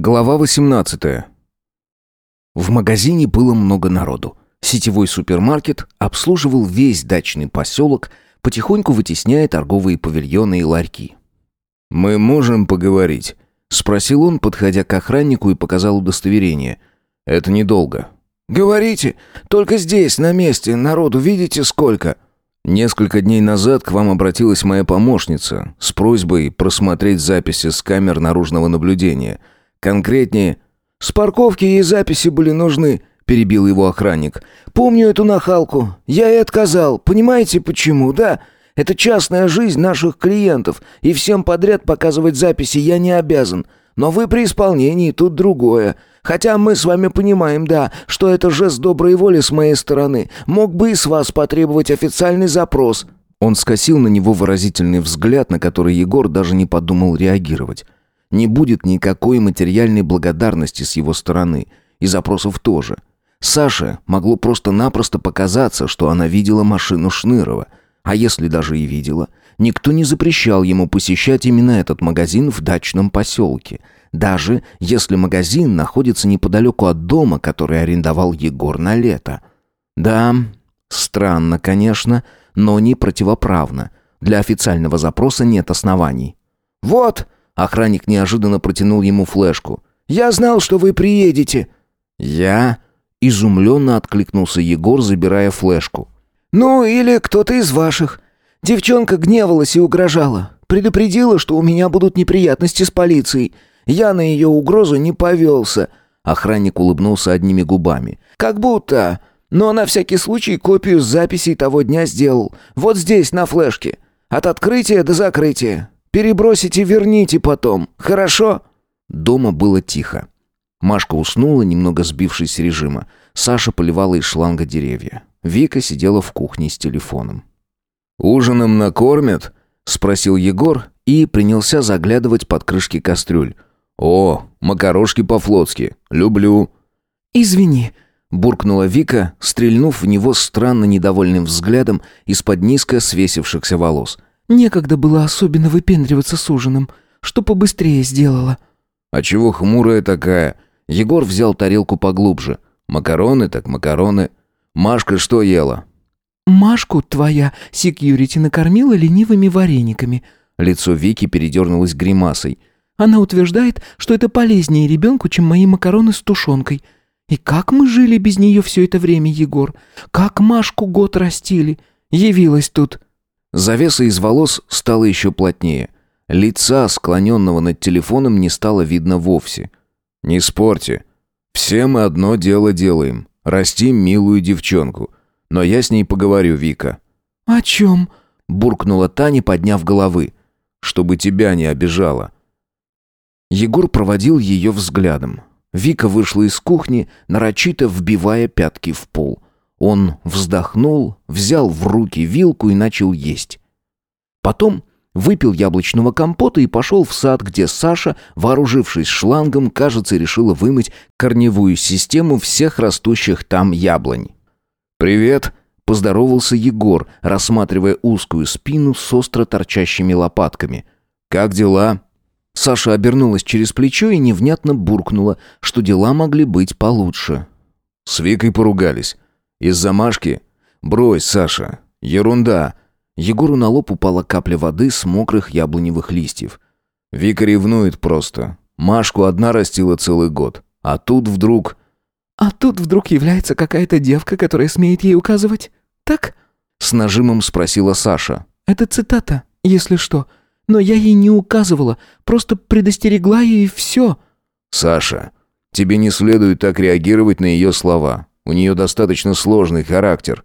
Глава 18. В магазине было много народу. Сетевой супермаркет обслуживал весь дачный поселок, потихоньку вытесняя торговые павильоны и ларьки. «Мы можем поговорить?» — спросил он, подходя к охраннику и показал удостоверение. «Это недолго». «Говорите, только здесь, на месте, народу видите сколько?» Несколько дней назад к вам обратилась моя помощница с просьбой просмотреть записи с камер наружного наблюдения — Конкретнее. С парковки ей записи были нужны, перебил его охранник. Помню эту нахалку. Я и отказал. Понимаете почему, да? Это частная жизнь наших клиентов, и всем подряд показывать записи я не обязан. Но вы при исполнении, тут другое. Хотя мы с вами понимаем, да, что это жест доброй воли с моей стороны. Мог бы и с вас потребовать официальный запрос». Он скосил на него выразительный взгляд, на который Егор даже не подумал реагировать. Не будет никакой материальной благодарности с его стороны. И запросов тоже. Саше могло просто-напросто показаться, что она видела машину Шнырова. А если даже и видела, никто не запрещал ему посещать именно этот магазин в дачном поселке. Даже если магазин находится неподалеку от дома, который арендовал Егор на лето. Да, странно, конечно, но не противоправно. Для официального запроса нет оснований. «Вот!» Охранник неожиданно протянул ему флешку. «Я знал, что вы приедете». «Я?» — изумленно откликнулся Егор, забирая флешку. «Ну, или кто-то из ваших. Девчонка гневалась и угрожала. Предупредила, что у меня будут неприятности с полицией. Я на ее угрозу не повелся». Охранник улыбнулся одними губами. «Как будто. Но на всякий случай копию записей того дня сделал. Вот здесь, на флешке. От открытия до закрытия. Перебросите, верните потом, хорошо?» Дома было тихо. Машка уснула, немного сбившись с режима. Саша поливала из шланга деревья. Вика сидела в кухне с телефоном. «Ужином накормят?» — спросил Егор и принялся заглядывать под крышки кастрюль. «О, макарошки по-флотски. Люблю». «Извини», — буркнула Вика, стрельнув в него странно недовольным взглядом из-под низко свесившихся волос. Некогда было особенно выпендриваться с ужином. Что побыстрее сделала». «А чего хмурая такая?» Егор взял тарелку поглубже. «Макароны так макароны. Машка что ела?» «Машку твоя секьюрити накормила ленивыми варениками». Лицо Вики передернулось гримасой. «Она утверждает, что это полезнее ребенку, чем мои макароны с тушенкой. И как мы жили без нее все это время, Егор? Как Машку год растили? Явилась тут». Завеса из волос стала еще плотнее. Лица, склоненного над телефоном, не стало видно вовсе. «Не спорьте. Все мы одно дело делаем. Растим милую девчонку. Но я с ней поговорю, Вика». «О чем?» — буркнула Таня, подняв головы. «Чтобы тебя не обижала». Егор проводил ее взглядом. Вика вышла из кухни, нарочито вбивая пятки в пол — он вздохнул, взял в руки вилку и начал есть. Потом выпил яблочного компота и пошел в сад, где Саша, вооружившись шлангом, кажется, решила вымыть корневую систему всех растущих там яблонь. «Привет!» — поздоровался Егор, рассматривая узкую спину с остро торчащими лопатками. «Как дела?» Саша обернулась через плечо и невнятно буркнула, что дела могли быть получше. «С Викой поругались. Из-за Машки? Брось, Саша. Ерунда. Егору на лоб упала капля воды с мокрых яблоневых листьев. Вика ревнует просто. Машку одна растила целый год. А тут вдруг... А тут вдруг является какая-то девка, которая смеет ей указывать? Так? С нажимом спросила Саша. Это цитата, если что. Но я ей не указывала, просто предостерегла ее и все. Саша, тебе не следует так реагировать на ее слова. У нее достаточно сложный характер.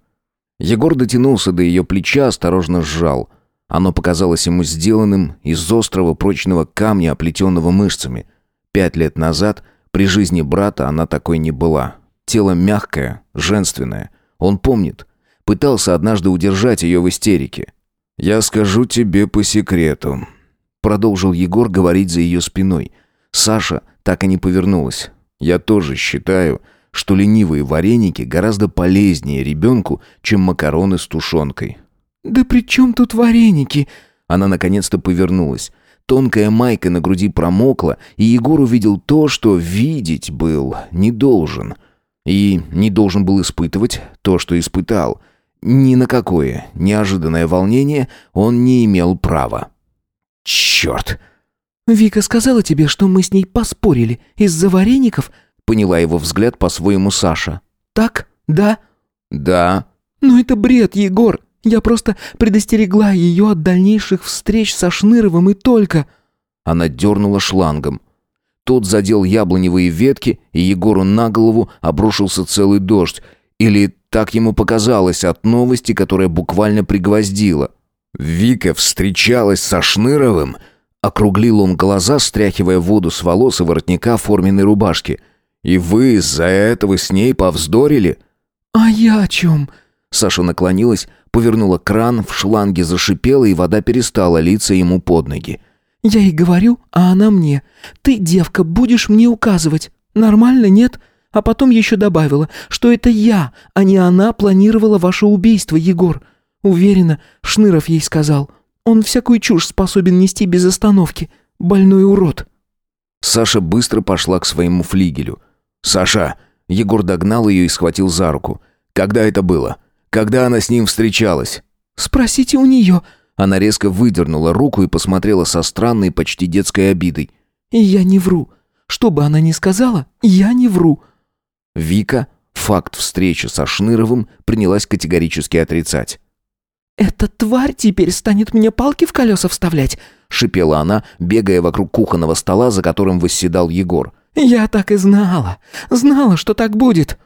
Егор дотянулся до ее плеча, осторожно сжал. Оно показалось ему сделанным из острого прочного камня, оплетенного мышцами. Пять лет назад, при жизни брата, она такой не была. Тело мягкое, женственное. Он помнит. Пытался однажды удержать ее в истерике. «Я скажу тебе по секрету», — продолжил Егор говорить за ее спиной. Саша так и не повернулась. «Я тоже считаю, что ленивые вареники гораздо полезнее ребенку, чем макароны с тушенкой. «Да при чем тут вареники?» Она наконец-то повернулась. Тонкая майка на груди промокла, и Егор увидел то, что видеть был не должен. И не должен был испытывать то, что испытал. Ни на какое неожиданное волнение он не имел права. «Черт!» «Вика сказала тебе, что мы с ней поспорили из-за вареников?» Поняла его взгляд по-своему Саша. «Так? Да?» «Да». «Ну это бред, Егор. Я просто предостерегла ее от дальнейших встреч со Шныровым и только...» Она дернула шлангом. Тот задел яблоневые ветки, и Егору на голову обрушился целый дождь. Или так ему показалось от новости, которая буквально пригвоздила. Вика встречалась со Шныровым. Округлил он глаза, стряхивая воду с волос и воротника форменной рубашки. «И вы из-за этого с ней повздорили?» «А я о чем?» Саша наклонилась, повернула кран, в шланге зашипела, и вода перестала литься ему под ноги. «Я ей говорю, а она мне. Ты, девка, будешь мне указывать. Нормально, нет?» А потом еще добавила, что это я, а не она планировала ваше убийство, Егор. Уверена, Шныров ей сказал. Он всякую чушь способен нести без остановки. Больной урод. Саша быстро пошла к своему флигелю. «Саша!» Егор догнал ее и схватил за руку. «Когда это было? Когда она с ним встречалась?» «Спросите у нее». Она резко выдернула руку и посмотрела со странной, почти детской обидой. «Я не вру. Что бы она ни сказала, я не вру». Вика факт встречи со Шныровым принялась категорически отрицать. «Эта тварь теперь станет мне палки в колеса вставлять», — шипела она, бегая вокруг кухонного стола, за которым восседал Егор. «Я так и знала. Знала, что так будет».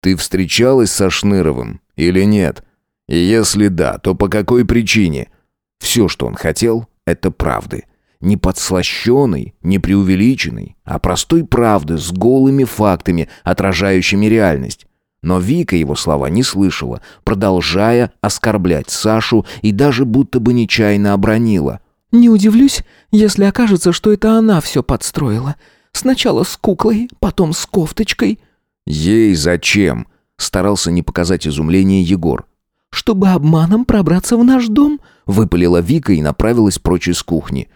«Ты встречалась со Шныровым или нет? И если да, то по какой причине?» Все, что он хотел, это правды. Не подслащенной, не преувеличенной, а простой правды с голыми фактами, отражающими реальность. Но Вика его слова не слышала, продолжая оскорблять Сашу и даже будто бы нечаянно обронила. «Не удивлюсь, если окажется, что это она все подстроила. Сначала с куклой, потом с кофточкой». «Ей зачем?» — старался не показать изумление Егор. «Чтобы обманом пробраться в наш дом», — выпалила Вика и направилась прочь из кухни.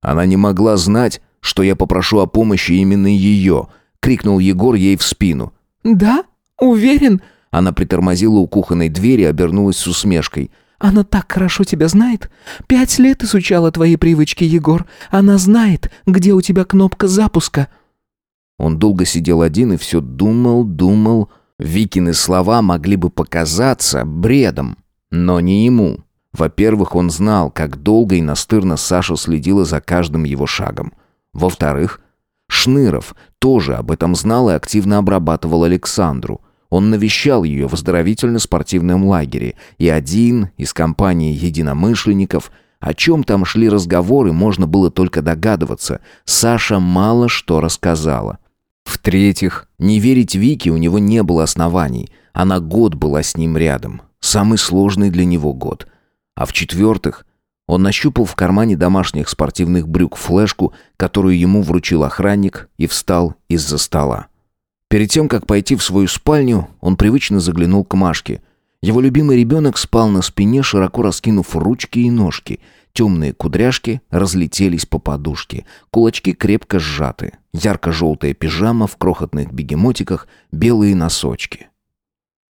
Она не могла знать, что я попрошу о помощи именно ее, крикнул Егор ей в спину. Да? Уверен? Она притормозила у кухонной двери и обернулась с усмешкой. Она так хорошо тебя знает. Пять лет изучала твои привычки, Егор. Она знает, где у тебя кнопка запуска. Он долго сидел один и все думал, думал. Викины слова могли бы показаться бредом, но не ему. Во-первых, он знал, как долго и настырно Саша следила за каждым его шагом. Во-вторых, Шныров тоже об этом знал и активно обрабатывал Александру. Он навещал ее в оздоровительно-спортивном лагере, и один из компании единомышленников, о чем там шли разговоры, можно было только догадываться, Саша мало что рассказала. В-третьих, не верить Вике у него не было оснований. Она год была с ним рядом. Самый сложный для него год. А в-четвертых, он нащупал в кармане домашних спортивных брюк флешку, которую ему вручил охранник, и встал из-за стола. Перед тем, как пойти в свою спальню, он привычно заглянул к Машке. Его любимый ребенок спал на спине, широко раскинув ручки и ножки. Темные кудряшки разлетелись по подушке, кулачки крепко сжаты, ярко-желтая пижама в крохотных бегемотиках, белые носочки.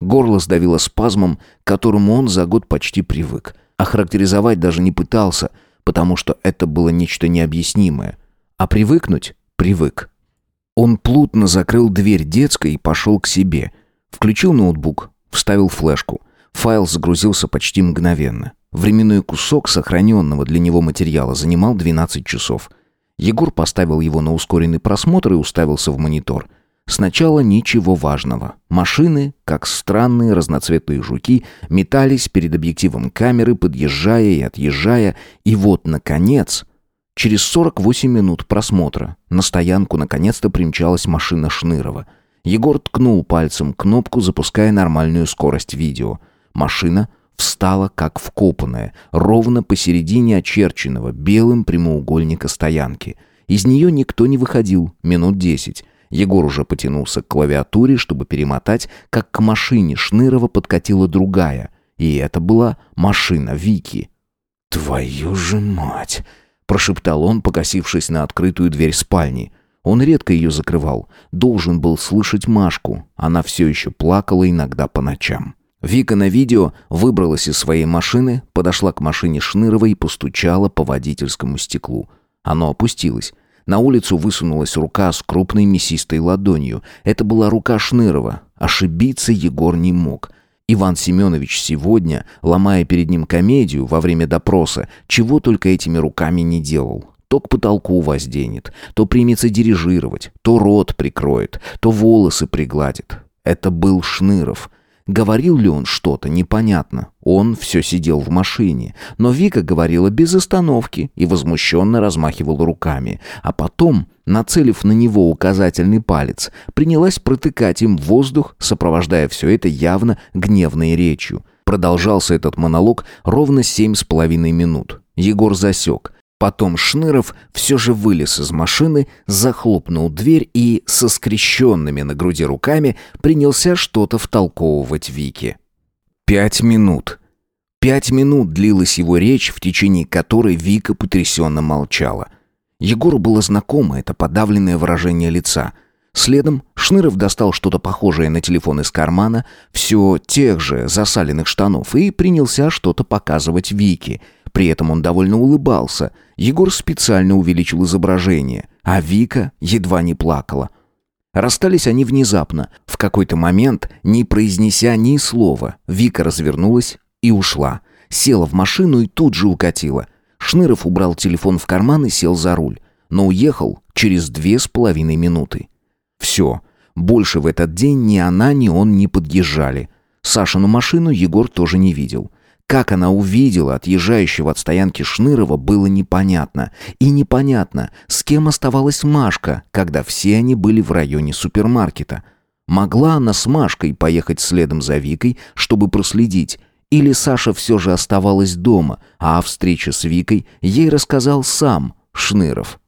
Горло сдавило спазмом, к которому он за год почти привык – Охарактеризовать даже не пытался, потому что это было нечто необъяснимое. А привыкнуть привык. Он плотно закрыл дверь детской и пошел к себе. Включил ноутбук, вставил флешку. Файл загрузился почти мгновенно. Временной кусок сохраненного для него материала занимал 12 часов. Егор поставил его на ускоренный просмотр и уставился в монитор – Сначала ничего важного. Машины, как странные разноцветные жуки, метались перед объективом камеры, подъезжая и отъезжая, и вот, наконец, через 48 минут просмотра на стоянку наконец-то примчалась машина Шнырова. Егор ткнул пальцем кнопку, запуская нормальную скорость видео. Машина встала как вкопанная, ровно посередине очерченного белым прямоугольника стоянки. Из нее никто не выходил минут десять. Егор уже потянулся к клавиатуре, чтобы перемотать, как к машине Шнырова подкатила другая. И это была машина Вики. «Твою же мать!» Прошептал он, покосившись на открытую дверь спальни. Он редко ее закрывал. Должен был слышать Машку. Она все еще плакала иногда по ночам. Вика на видео выбралась из своей машины, подошла к машине Шнырова и постучала по водительскому стеклу. Оно опустилось. На улицу высунулась рука с крупной мясистой ладонью. Это была рука Шнырова. Ошибиться Егор не мог. Иван Семенович сегодня, ломая перед ним комедию во время допроса, чего только этими руками не делал. То к потолку возденет, то примется дирижировать, то рот прикроет, то волосы пригладит. Это был Шныров. Говорил ли он что-то, непонятно. Он все сидел в машине. Но Вика говорила без остановки и возмущенно размахивала руками. А потом, нацелив на него указательный палец, принялась протыкать им воздух, сопровождая все это явно гневной речью. Продолжался этот монолог ровно семь с половиной минут. Егор засек. Потом Шныров все же вылез из машины, захлопнул дверь и со скрещенными на груди руками принялся что-то втолковывать Вике. Пять минут. Пять минут длилась его речь, в течение которой Вика потрясенно молчала. Егору было знакомо это подавленное выражение лица. Следом Шныров достал что-то похожее на телефон из кармана, все тех же засаленных штанов, и принялся что-то показывать Вике – при этом он довольно улыбался. Егор специально увеличил изображение, а Вика едва не плакала. Расстались они внезапно. В какой-то момент, не произнеся ни слова, Вика развернулась и ушла. Села в машину и тут же укатила. Шныров убрал телефон в карман и сел за руль. Но уехал через две с половиной минуты. Все. Больше в этот день ни она, ни он не подъезжали. Сашину машину Егор тоже не видел. Как она увидела отъезжающего от стоянки Шнырова, было непонятно. И непонятно, с кем оставалась Машка, когда все они были в районе супермаркета. Могла она с Машкой поехать следом за Викой, чтобы проследить, или Саша все же оставалась дома, а о встрече с Викой ей рассказал сам Шныров.